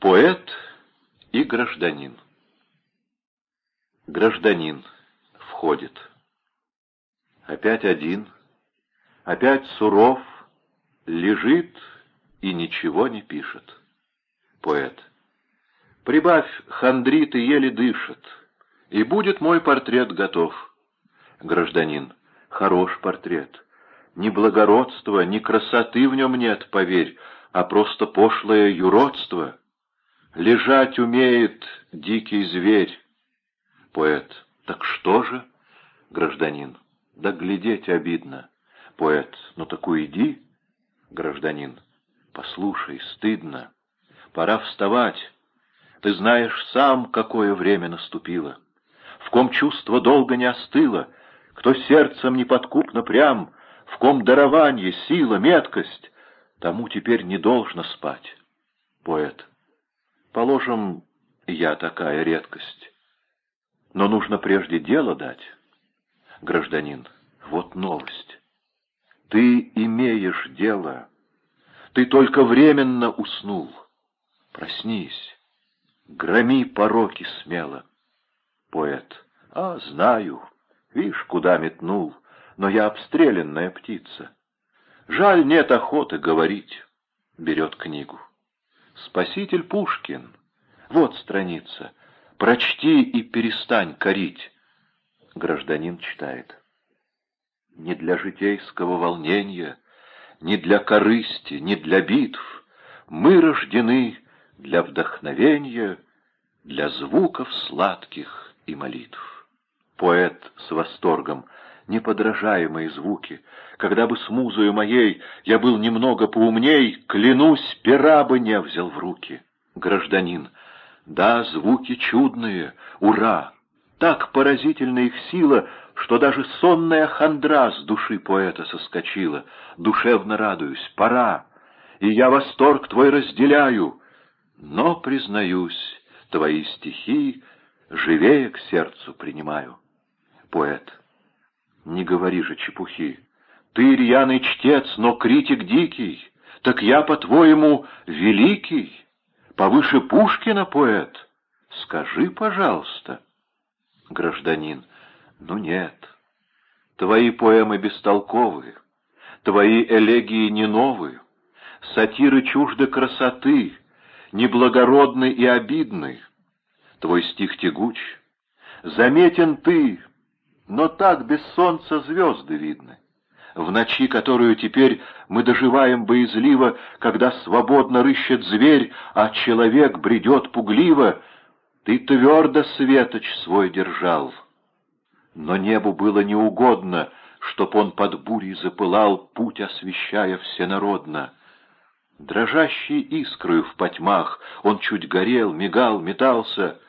Поэт и гражданин. Гражданин входит. Опять один, опять суров, лежит и ничего не пишет. Поэт. Прибавь, хандрит и еле дышит, и будет мой портрет готов. Гражданин. Хорош портрет. Ни благородства, ни красоты в нем нет, поверь, а просто пошлое юродство. Лежать умеет дикий зверь. Поэт. Так что же? Гражданин. Да глядеть обидно. Поэт. Ну так уйди. Гражданин. Послушай, стыдно. Пора вставать. Ты знаешь сам, какое время наступило. В ком чувство долго не остыло, кто сердцем неподкупно прям, в ком дарование, сила, меткость, тому теперь не должно спать. Поэт. Положим, я такая редкость. Но нужно прежде дело дать. Гражданин. Вот новость. Ты имеешь дело. Ты только временно уснул. Проснись. Громи пороки смело. Поэт. А, знаю. Вишь, куда метнул. Но я обстрелянная птица. Жаль, нет охоты говорить. Берет книгу. Спаситель Пушкин. Вот страница. Прочти и перестань корить. Гражданин читает. Не для житейского волнения, не для корысти, не для битв. Мы рождены для вдохновения, для звуков сладких и молитв. Поэт с восторгом, неподражаемые звуки. Когда бы с музою моей я был немного поумней, клянусь, пера бы не взял в руки. Гражданин, да, звуки чудные, ура! Так поразительна их сила, что даже сонная хандра с души поэта соскочила. Душевно радуюсь, пора, и я восторг твой разделяю. Но, признаюсь, твои стихи живее к сердцу принимаю. Поэт. Не говори же чепухи. Ты рьяный чтец, но критик дикий. Так я, по-твоему, великий? Повыше Пушкина поэт? Скажи, пожалуйста. Гражданин. Ну нет. Твои поэмы бестолковые. Твои элегии не новые. Сатиры чужды красоты, неблагородны и обидны. Твой стих тягуч. Заметен ты, но так без солнца звезды видны. В ночи, которую теперь мы доживаем боязливо, когда свободно рыщет зверь, а человек бредет пугливо, ты твердо светоч свой держал. Но небу было неугодно, чтоб он под бурей запылал, путь освещая всенародно. Дрожащей искрою в потьмах он чуть горел, мигал, метался —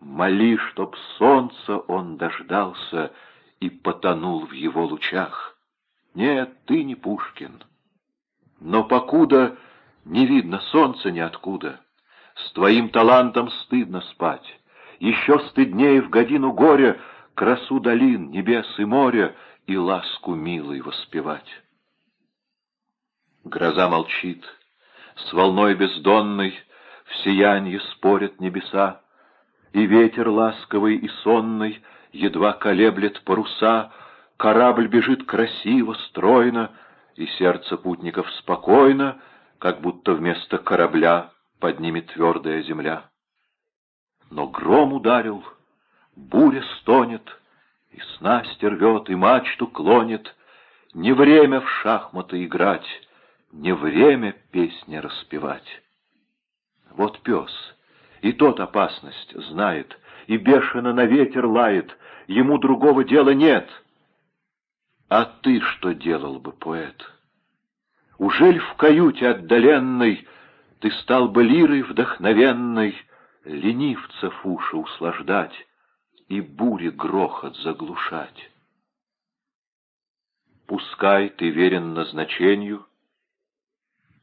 Моли, чтоб солнца он дождался и потонул в его лучах. Нет, ты не Пушкин. Но покуда не видно солнца ниоткуда, с твоим талантом стыдно спать. Еще стыднее в годину горя красу долин, небес и моря и ласку милой воспевать. Гроза молчит, с волной бездонной в сиянье спорят небеса, и ветер ласковый и сонный едва колеблет паруса, корабль бежит красиво, стройно, и сердце путников спокойно, как будто вместо корабля поднимет твердая земля. Но гром ударил, буря стонет, и снасть рвет, и мачту клонит. Не время в шахматы играть, не время песни распевать. Вот пес — и тот опасность знает, и бешено на ветер лает, ему другого дела нет. А ты что делал бы, поэт? Ужель в каюте отдаленной ты стал бы лирой вдохновенной, ленивцев уши услаждать и бури грохот заглушать? Пускай ты верен назначению,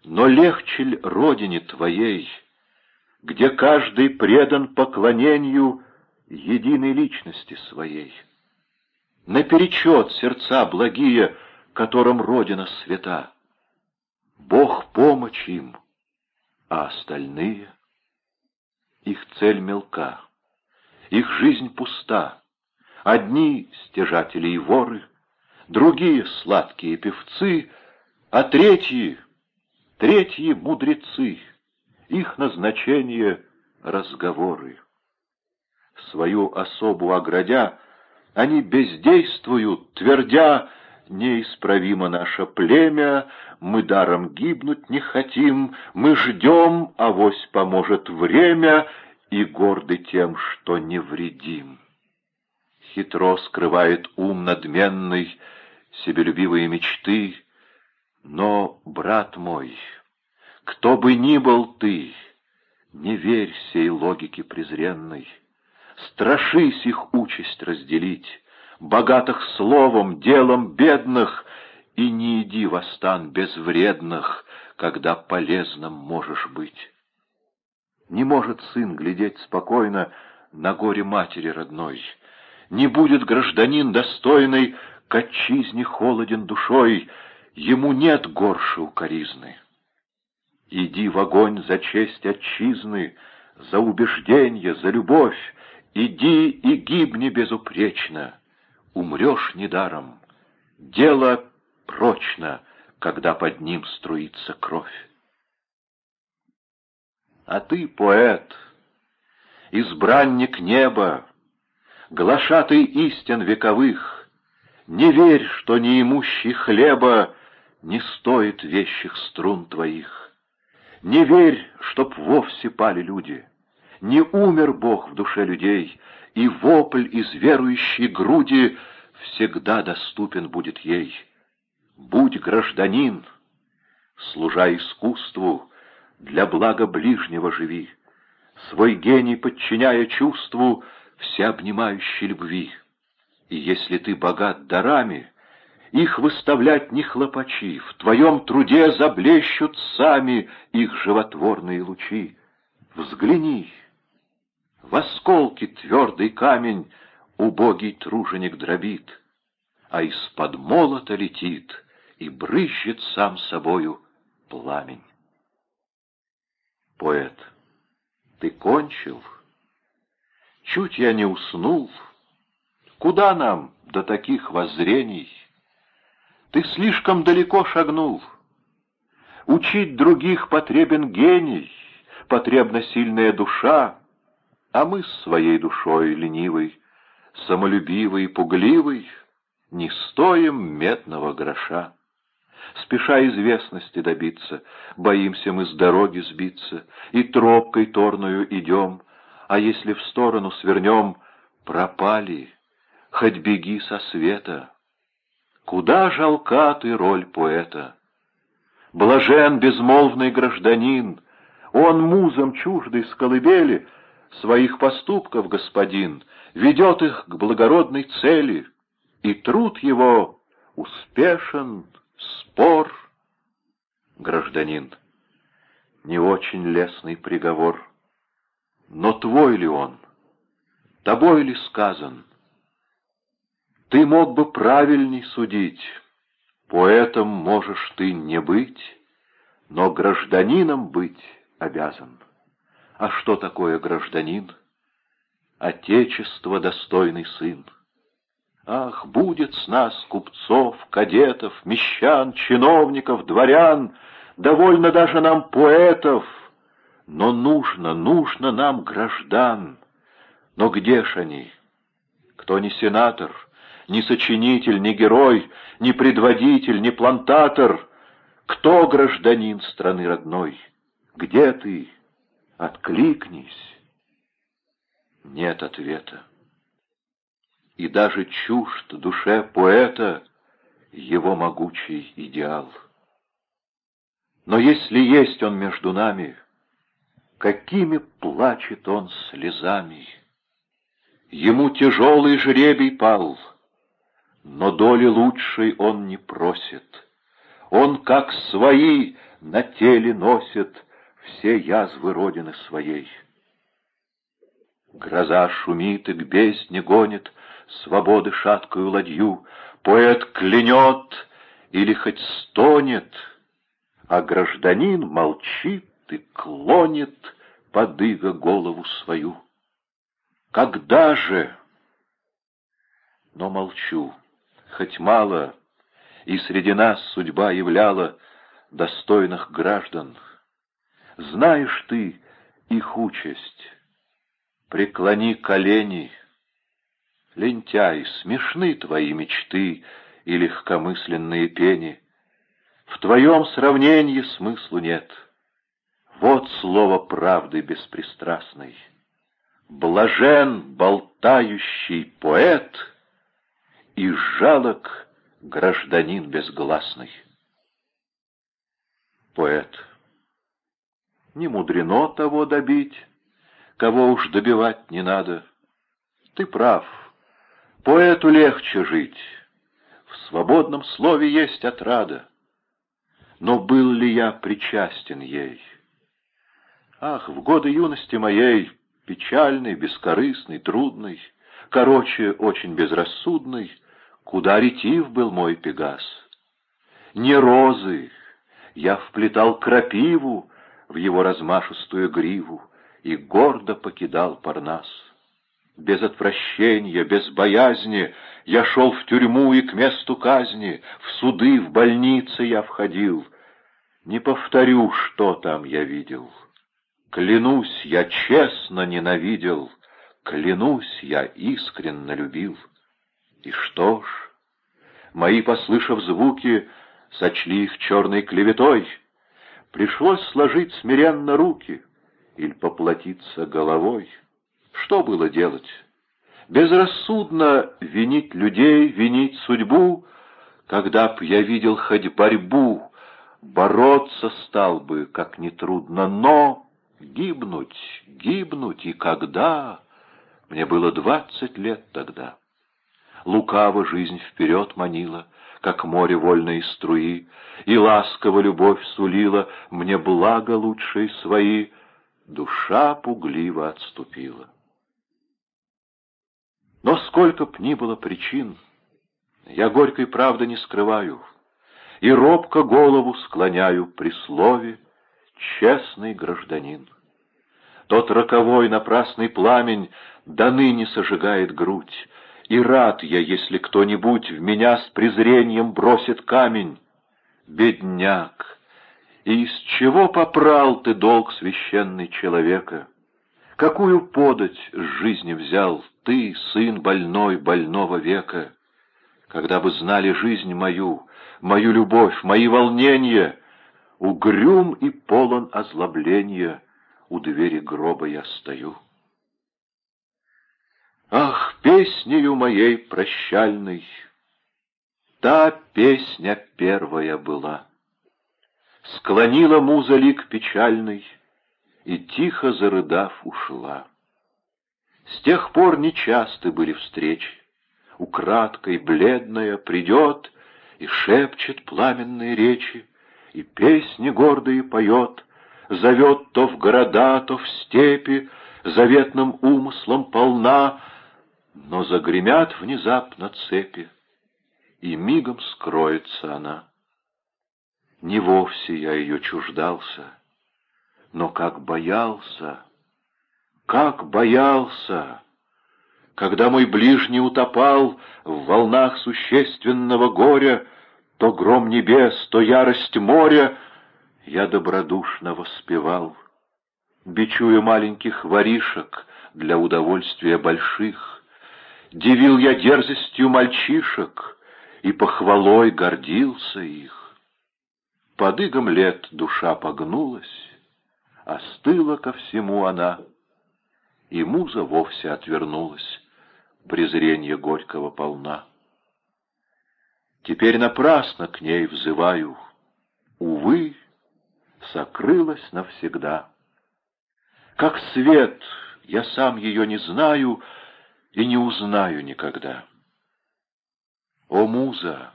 но легче ль родине твоей — где каждый предан поклонению единой личности своей. Наперечет сердца благие, которым Родина свята. Бог помощь им, а остальные их цель мелка, их жизнь пуста. Одни стяжатели и воры, другие сладкие певцы, а третьи, третьи мудрецы, их назначение — разговоры. Свою особу оградя, они бездействуют, твердя «Неисправимо наше племя, мы даром гибнуть не хотим, мы ждем, авось поможет время, и горды тем, что невредим». Хитро скрывает ум надменный себелюбивые мечты, но, брат мой, кто бы ни был ты, не верь сей логике презренной. Страшись их участь разделить, богатых словом, делом бедных, и не иди в стан безвредных, когда полезным можешь быть. Не может сын глядеть спокойно на горе матери родной, не будет гражданин достойный к отчизне холоден душой, ему нет горше укоризны. Иди в огонь за честь отчизны, за убеждение, за любовь, иди и гибни безупречно, умрешь недаром. Дело прочно, когда под ним струится кровь. А ты, поэт, избранник неба, глашатый истин вековых, не верь, что неимущий хлеба не стоит вещих струн твоих. Не верь, чтоб вовсе пали люди. Не умер Бог в душе людей, и вопль из верующей груди всегда доступен будет ей. Будь гражданин, служа искусству, для блага ближнего живи, свой гений подчиняя чувству всеобнимающей любви. И если ты богат дарами, их выставлять не хлопачи, в твоем труде заблещут сами их животворные лучи. Взгляни, в осколки твердый камень убогий труженик дробит, а из-под молота летит и брызжет сам собою пламень. Поэт, ты кончил? Чуть я не уснул. Куда нам до таких воззрений? Ты слишком далеко шагнул. Учить других потребен гений, потребна сильная душа, а мы с своей душой ленивой, самолюбивой, пугливой, не стоим медного гроша. Спеша известности добиться, боимся мы с дороги сбиться, и тропкой торную идем, а если в сторону свернем, пропали, хоть беги со света. Куда жалка ты роль поэта? Блажен безмолвный гражданин, Он музом чуждый с колыбели, Своих поступков господин, Ведет их к благородной цели, И труд его успешен, спор. Гражданин, не очень лестный приговор, Но твой ли он, тобой ли сказан? Ты мог бы правильней судить, поэтом можешь ты не быть, но гражданином быть обязан. А что такое гражданин? Отечество достойный сын. Ах, будет с нас купцов, кадетов, мещан, чиновников, дворян, довольно даже нам поэтов, но нужно, нужно нам граждан. Но где ж они? Кто не сенатор, ни сочинитель, ни герой, ни предводитель, ни плантатор. Кто гражданин страны родной? Где ты? Откликнись. Нет ответа. И даже чужд душе поэта его могучий идеал. Но если есть он между нами, какими плачет он слезами? Ему тяжелый жребий пал — но доли лучшей он не просит. Он, как свои, на теле носит все язвы родины своей. Гроза шумит и к бездне гонит свободы шаткую ладью, поэт клянет или хоть стонет, а гражданин молчит и клонит подыга голову свою. Когда же? Но молчу, хоть мало, и среди нас судьба являла достойных граждан. Знаешь ты их участь, преклони колени. Лентяй, смешны твои мечты и легкомысленные пени. В твоем сравнении смыслу нет. Вот слово правды беспристрастной. Блажен болтающий поэт и жалок гражданин безгласный. Поэт. Не мудрено того добить, кого уж добивать не надо. Ты прав, поэту легче жить, в свободном слове есть отрада. Но был ли я причастен ей? Ах, в годы юности моей, печальный, бескорыстный, трудный, короче, очень безрассудный, куда ретив был мой Пегас. Не розы, я вплетал крапиву в его размашистую гриву и гордо покидал Парнас. Без отвращения, без боязни я шел в тюрьму и к месту казни, в суды, в больницы я входил. Не повторю, что там я видел. Клянусь, я честно ненавидел, Клянусь, я искренно любил. И что ж, мои, послышав звуки, Сочли их черной клеветой. Пришлось сложить смиренно руки Или поплатиться головой. Что было делать? Безрассудно винить людей, винить судьбу, Когда б я видел хоть борьбу, Бороться стал бы, как нетрудно, но Гибнуть, гибнуть, и когда? Мне было двадцать лет тогда. Лукаво жизнь вперед манила, как море вольной струи, И ласково любовь сулила мне благо лучшие свои, Душа пугливо отступила. Но сколько б ни было причин, Я горькой правды не скрываю, И робко голову склоняю при слове «честный гражданин». Тот роковой напрасный пламень до ныне сожигает грудь, И рад я, если кто-нибудь в меня с презрением бросит камень. Бедняк! И из чего попрал ты долг священный человека? Какую подать с жизни взял ты, сын больной больного века? Когда бы знали жизнь мою, мою любовь, мои волнения, Угрюм и полон озлобления — у двери гроба я стою. Песнею моей прощальной, Та песня первая была. Склонила муза лик печальный И, тихо зарыдав, ушла. С тех пор нечасты были встречи. Украдкой бледная придет И шепчет пламенные речи, И песни гордые поет — зовет то в города, то в степи, заветным умыслом полна, но загремят внезапно цепи, и мигом скроется она. Не вовсе я ее чуждался, но как боялся, как боялся, когда мой ближний утопал в волнах существенного горя, то гром небес, то ярость моря — я добродушно воспевал, Бичуя маленьких воришек для удовольствия больших, Дивил я дерзостью мальчишек И похвалой гордился их. Под игом лет душа погнулась, Остыла ко всему она, И муза вовсе отвернулась, Презренье горького полна. Теперь напрасно к ней взываю, Увы, сокрылась навсегда. Как свет, я сам ее не знаю и не узнаю никогда. О, муза,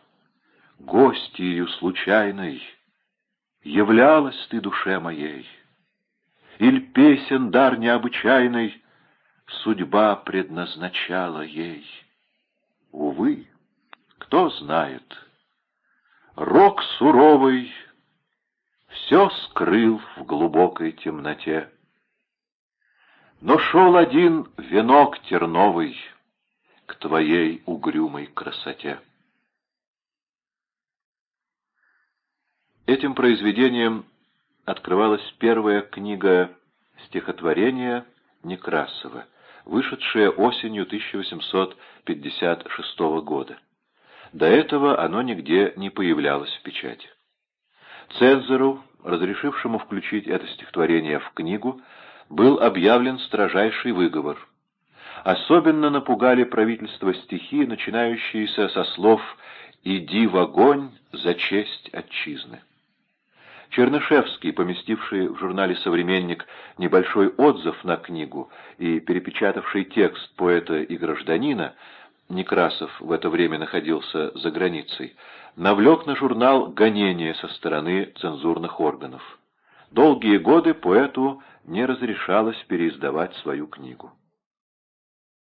гостью случайной, Являлась ты душе моей, Иль песен дар необычайный Судьба предназначала ей. Увы, кто знает, Рок суровый все скрыл в глубокой темноте. Но шел один венок терновый к твоей угрюмой красоте. Этим произведением открывалась первая книга стихотворения Некрасова, вышедшая осенью 1856 года. До этого оно нигде не появлялось в печати. Цензору, разрешившему включить это стихотворение в книгу, был объявлен строжайший выговор. Особенно напугали правительство стихи, начинающиеся со слов «Иди в огонь за честь отчизны». Чернышевский, поместивший в журнале «Современник» небольшой отзыв на книгу и перепечатавший текст поэта и гражданина, Некрасов в это время находился за границей, навлек на журнал гонение со стороны цензурных органов. Долгие годы поэту не разрешалось переиздавать свою книгу.